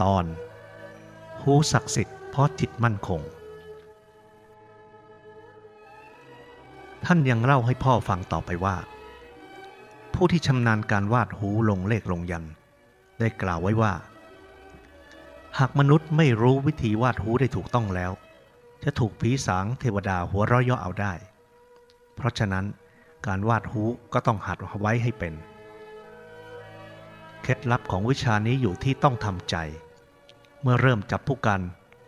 ตอน หูศักดิ์สิทธิ์เพราะจิตมั่นคง ท่านยังเล่าให้พ่อฟังต่อไปว่า ผู้ที่ชำนาญการวาดหูลงเลขลงยัน ได้กล่าวไว้ว่า หากมนุษย์ไม่รู้วิธีวาดหูได้ถูกต้องแล้ว จะถูกผีสางเทวดาหัวราะเย่อเอาได้ เพราะฉะนั้นการวาดหูก็ต้องหัดไว้ให้เป็น เคล็ดลับของวิชานี้อยู่ที่ต้องทำใจ เมื่อเริ่มจับผู้กัน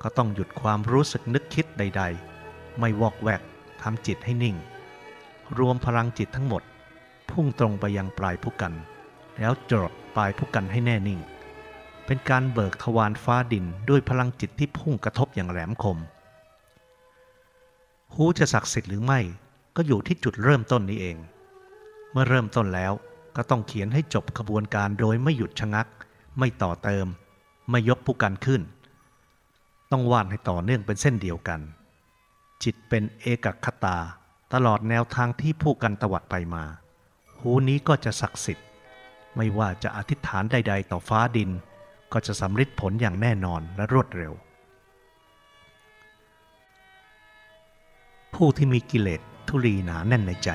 ก็ต้องหยุดความรู้สึกนึกคิดใด ๆ ไม่วอกแวกทำจิตให้นิ่ง รวมพลังจิตทั้งหมด พุ่งตรงไปยังปลายผู้กัน แล้วจดปลายผู้กันให้แน่นิ่ง เป็นการเบิกทวารฟ้าดินด้วยพลังจิตที่พุ่งกระทบอย่างแหลมคม หูจะศักดิ์สิทธิ์หรือไม่ก็อยู่ที่จุดเริ่มต้นนี้เอง เมื่อเริ่มต้นแล้ว ก็ต้องเขียนให้จบขบวนการโดยไม่หยุดชะงัก ไม่ต่อเติม ไม่ยกผู้กันขึ้น ต้องวาดให้ต่อเนื่องเป็นเส้นเดียวกัน จิตเป็นเอกคตา ตลอดแนวทางที่ผู้กันตวัดไปมา หูนี้ก็จะศักดิ์สิทธิ์ ไม่ว่าจะอธิษฐานใด ๆ ต่อฟ้าดิน ก็จะสำฤทธิ์ผลอย่างแน่นอนและรวดเร็ว ผู้ที่มีกิเลสทุลีหนาแน่นในใจ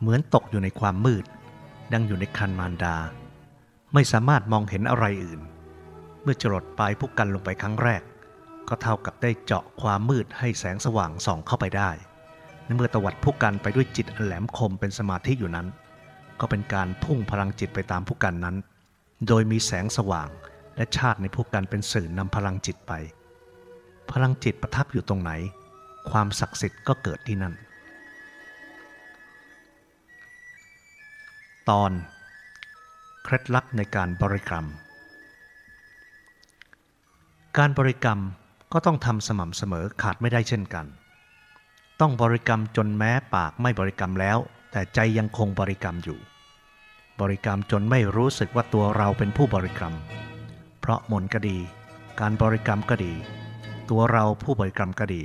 เหมือนตกอยู่ในความมืด ดังอยู่ในคันมารดา ไม่สามารถมองเห็นอะไรอื่น เมื่อจรดปลายผู้กันลงไปครั้งแรก ก็เท่ากับได้เจาะความมืดให้แสงสว่างส่องเข้าไปได้ในเมื่อตวัดผู้กันไปด้วยจิตอันแหลมคมเป็นสมาธิอยู่นั้น ก็เป็นการพุ่งพลังจิตไปตามผู้กันนั้น โดยมีแสงสว่างและชาติในผู้กันเป็นสื่อนำพลังจิตไป พลังจิตประทับอยู่ตรงไหน ความศักดิ์สิทธิ์ก็เกิดที่นั่น ตอน เคล็ดลับในการบริกรรม การบริกรรมก็ต้องทำสม่ำเสมอขาดไม่ได้เช่นกัน ต้องบริกรรมจนแม้ปากไม่บริกรรมแล้ว แต่ใจยังคงบริกรรมอยู่ บริกรรมจนไม่รู้สึกว่าตัวเราเป็นผู้บริกรรม เพราะมนก็ดี การบริกรรมก็ดี ตัวเราผู้บริกรรมก็ดี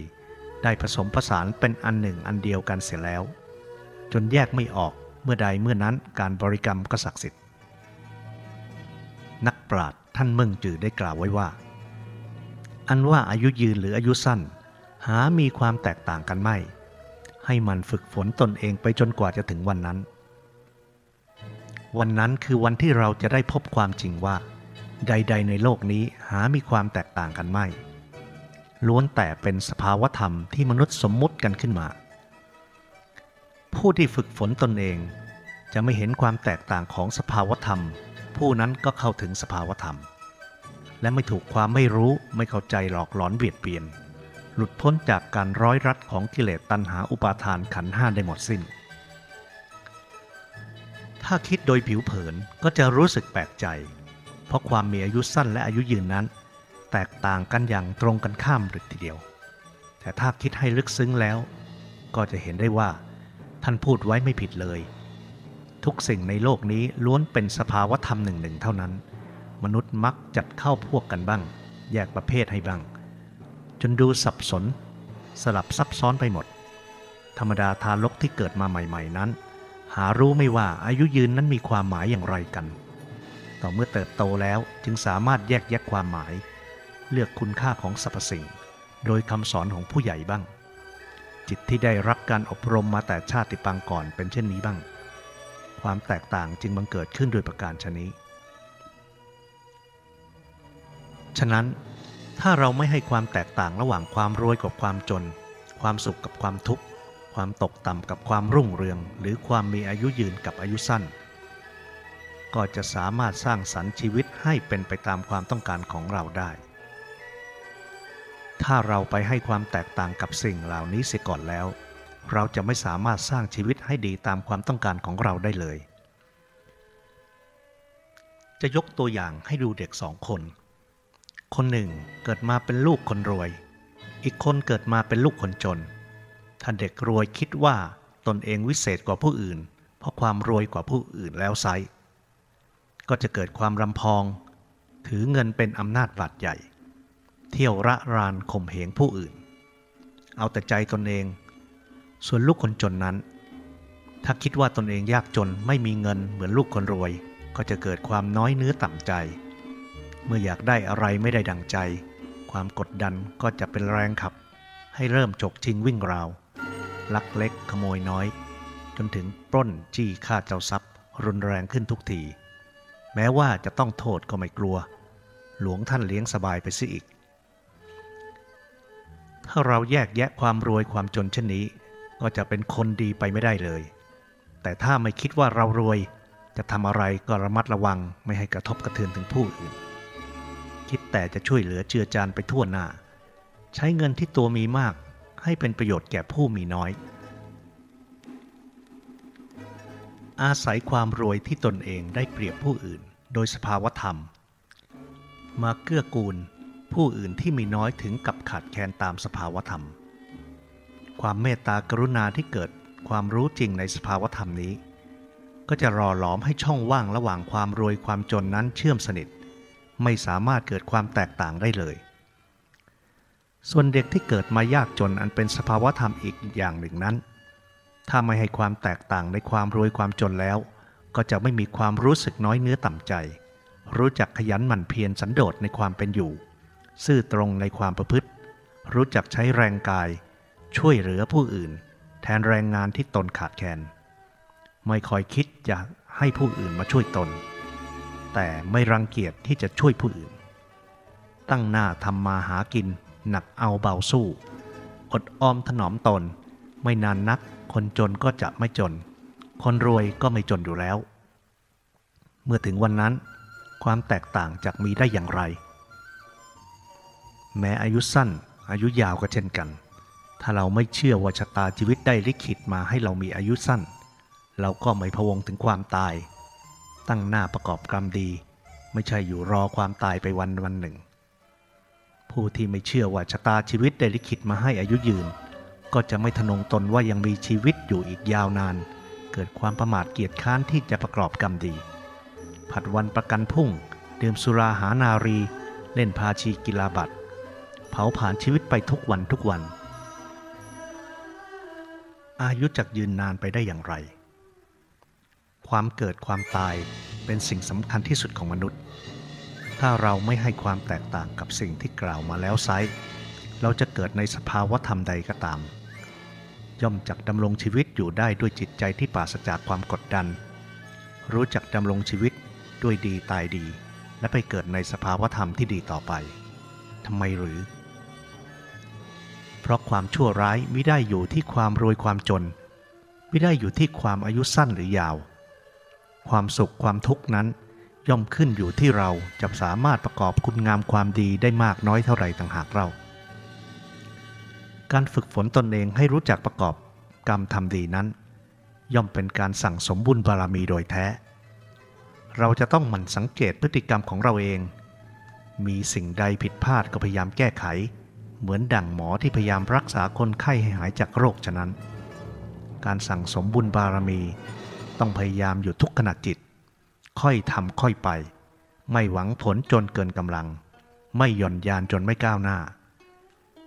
ได้ผสมผสานเป็นอันหนึ่งอันเดียวกันเสียแล้ว จนแยกไม่ออก เมื่อใดเมื่อนั้นการบริกรรมก็ศักดิ์สิทธิ์ นักปราชญ์ท่านเมืองจือได้กล่าวไว้ว่า อันว่าอายุยืนหรืออายุสั้น หามีความแตกต่างกันไม่ ให้มันฝึกฝนตนเองไปจนกว่าจะถึงวันนั้น วันนั้นคือวันที่เราจะได้พบความจริงว่า ใด ๆ ในโลกนี้หามีความแตกต่างกันไม่ล้วนแต่เป็นสภาวธรรมที่มนุษย์สมมุติกันขึ้นมา ผู้ที่ฝึกฝนตนเอง จะไม่เห็นความแตกต่างของสภาวธรรม ผู้นั้นก็เข้าถึงสภาวธรรม และไม่ถูกความไม่รู้ไม่เข้าใจหลอกหลอนเบียดเบียน หลุดพ้นจากการร้อยรัดของกิเลสตัณหาอุปาทานขันห้าได้หมดสิน้น ถ้าคิดโดยผิวเผินก็จะรู้สึกแปลกใจ เพราะความมีอายุสั้นและอายุยืนนั้น แตกต่างกันอย่างตรงกันข้ามเลยทีเดียว แต่ถ้าคิดให้ลึกซึ้งแล้ว ก็จะเห็นได้ว่า ท่านพูดไว้ไม่ผิดเลย ทุกสิ่งในโลกนี้ล้วนเป็นสภาวธรรมหนึ่งหนึ่งเท่านั้น มนุษย์มักจัดเข้าพวกกันบ้าง แยกประเภทให้บ้าง จนดูสับสน สลับซับซ้อนไปหมด ธรรมดาทารกที่เกิดมาใหม่ ๆนั้น หารู้ไม่ว่าอายุยืนนั้นมีความหมายอย่างไรกัน ต่อเมื่อเติบโตแล้วจึงสามารถแยกแยะความหมาย เลือกคุณค่าของสรรพสิ่ง โดยคำสอนของผู้ใหญ่บ้าง จิตที่ได้รับการอบรมมาแต่ชาติปางก่อนเป็นเช่นนี้บ้าง ความแตกต่างจึงบังเกิดขึ้นโดยประการชนี้ ฉะนั้นถ้าเราไม่ให้ความแตกต่างระหว่างความรวยกับความจน ความสุขกับความทุกข์ ความตกต่ำกับความรุ่งเรือง หรือความมีอายุยืนกับอายุสั้น ก็จะสามารถสร้างสรรค์ชีวิตให้เป็นไปตามความต้องการของเราได้ ถ้าเราไปให้ความแตกต่างกับสิ่งเหล่านี้เสียก่อนแล้ว เราจะไม่สามารถสร้างชีวิตให้ดีตามความต้องการของเราได้เลย จะยกตัวอย่างให้ดูเด็กสองคน คนหนึ่งเกิดมาเป็นลูกคนรวย อีกคนเกิดมาเป็นลูกคนจน ถ้าเด็กรวยคิดว่าตนเองวิเศษกว่าผู้อื่น เพราะความรวยกว่าผู้อื่นแล้วไซก็จะเกิดความรำพอง ถือเงินเป็นอำนาจบาดใหญ่ เที่ยวระรานข่มเหงผู้อื่น เอาแต่ใจตนเอง ส่วนลูกคนจนนั้น ถ้าคิดว่าตนเองยากจนไม่มีเงินเหมือนลูกคนรวย ก็จะเกิดความน้อยเนื้อต่ำใจ เมื่ออยากได้อะไรไม่ได้ดังใจ ความกดดันก็จะเป็นแรงขับ ให้เริ่มจกชิงวิ่งราว ลักเล็กขโมยน้อย จนถึงปล้นจี้ฆ่าเจ้าทรัพย์ รุนแรงขึ้นทุกทีแม้ว่าจะต้องโทษก็ไม่กลัว หลวงท่านเลี้ยงสบายไปซิอีก ถ้าเราแยกแยะความรวยความจนเช่นนี้ ก็จะเป็นคนดีไปไม่ได้เลย แต่ถ้าไม่คิดว่าเรารวย จะทำอะไรก็ระมัดระวังไม่ให้กระทบกระเทือนถึงผู้อื่น คิดแต่จะช่วยเหลือเจือจานไปทั่วหน้า ใช้เงินที่ตัวมีมาก ให้เป็นประโยชน์แก่ผู้มีน้อย อาศัยความรวยที่ตนเองได้เปรียบผู้อื่น โดยสภาวธรรม มาเกื้อกูล ผู้อื่นที่มีน้อยถึงกับขาดแคลนตามสภาวธรรม ความเมตตากรุณาที่เกิดความรู้จริงในสภาวธรรมนี้ ก็จะรอหลอมให้ช่องว่างระหว่างความรวยความจนนั้นเชื่อมสนิท ไม่สามารถเกิดความแตกต่างได้เลย ส่วนเด็กที่เกิดมายากจนอันเป็นสภาวธรรมอีกอย่างหนึ่งนั้น ถ้าไม่ให้ความแตกต่างในความรวยความจนแล้ว ก็จะไม่มีความรู้สึกน้อยเนื้อต่ำใจ รู้จักขยันหมั่นเพียรสันโดษในความเป็นอยู่ ซื่อตรงในความประพฤติ รู้จักใช้แรงกาย ช่วยเหลือผู้อื่น แทนแรงงานที่ตนขาดแคลนไม่คอยคิดจะให้ผู้อื่นมาช่วยตน แต่ไม่รังเกียจที่จะช่วยผู้อื่น ตั้งหน้าทำมาหากิน หนักเอาเบาสู้ อดออมถนอมตน ไม่นานนัก คนจนก็จะไม่จน คนรวยก็ไม่จนอยู่แล้ว เมื่อถึงวันนั้น ความแตกต่างจะมีได้อย่างไร แม้อายุสั้น อายุยาวก็เช่นกัน ถ้าเราไม่เชื่อว่าชะตาชีวิตได้ลิขิตมาให้เรามีอายุสั้น เราก็ไม่พะวงถึงความตาย ตั้งหน้าประกอบกรรมดี ไม่ใช่อยู่รอความตายไปวันวันหนึ่ง ผู้ที่ไม่เชื่อว่าชะตาชีวิตได้ลิขิตมาให้อายุยืน ก็จะไม่ทนงตนว่ายังมีชีวิตอยู่อีกยาวนาน เกิดความประมาทเกียจค้านที่จะประกอบกรรมดี ผัดวันประกันพุ่งดื่มสุราหานารี เล่นพาชีกีฬาบัตร เผาผ่านชีวิตไปทุกวันทุกวัน อายุจักยืนนานไปได้อย่างไร ความเกิดความตายเป็นสิ่งสำคัญที่สุดของมนุษย์ ถ้าเราไม่ให้ความแตกต่างกับสิ่งที่กล่าวมาแล้วไซเราจะเกิดในสภาวะธรรมใดก็ตาม ย่อมจักดำรงชีวิตอยู่ได้ด้วยจิตใจที่ปราศจากความกดดัน รู้จักดำรงชีวิตด้วยดีตายดี และไปเกิดในสภาวะธรรมที่ดีต่อไปทำไมหรือ เพราะความชั่วร้ายไม่ได้อยู่ที่ความรวยความจน ไม่ได้อยู่ที่ความอายุสั้นหรือยาว ความสุขความทุกข์นั้น ย่อมขึ้นอยู่ที่เราจะสามารถประกอบคุณงามความดีได้มากน้อยเท่าไหร่ต่างหากเรา การฝึกฝนตนเองให้รู้จักประกอบกรรมทำดีนั้น ย่อมเป็นการสั่งสมบุญบารมีโดยแท้ เราจะต้องหมั่นสังเกตพฤติกรรมของเราเอง มีสิ่งใดผิดพลาดก็พยายามแก้ไข เหมือนดั่งหมอที่พยายามรักษาคนไข้ให้หายจากโรคฉะนั้น การสั่งสมบุญบารมี ต้องพยายามอยู่ทุกขณะจิต ค่อยทำค่อยไป ไม่หวังผลจนเกินกำลัง ไม่หย่อนยานจนไม่ก้าวหน้า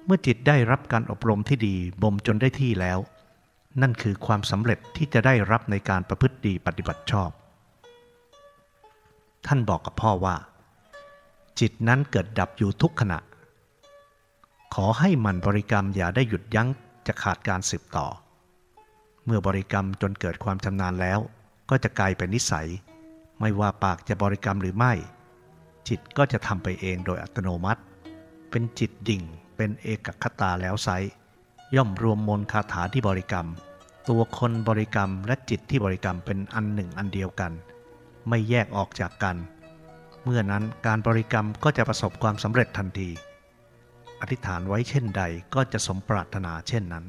เมื่อจิตได้รับการอบรมที่ดีบ่มจนได้ที่แล้ว นั่นคือความสำเร็จที่จะได้รับในการประพฤติดีปฏิบัติชอบ ท่านบอกกับพ่อว่า จิตนั้นเกิดดับอยู่ทุกขณะ ขอให้มันบริกรรมอย่าได้หยุดยั้งจะขาดการสืบต่อ เมื่อบริกรรมจนเกิดความชำนาญแล้ว ก็จะกลายเป็นนิสัย ไม่ว่าปากจะบริกรรมหรือไม่ จิตก็จะทำไปเองโดยอัตโนมัติ เป็นจิตดิ่งเป็นเอกคตาแล้วไซย่อมรวมมนต์คาถาที่บริกรรม ตัวคนบริกรรมและจิตที่บริกรรมเป็นอันหนึ่งอันเดียวกัน ไม่แยกออกจากกัน เมื่อนั้นการบริกรรมก็จะประสบความสำเร็จทันที อธิษฐานไว้เช่นใดก็จะสมปรารถนาเช่นนั้น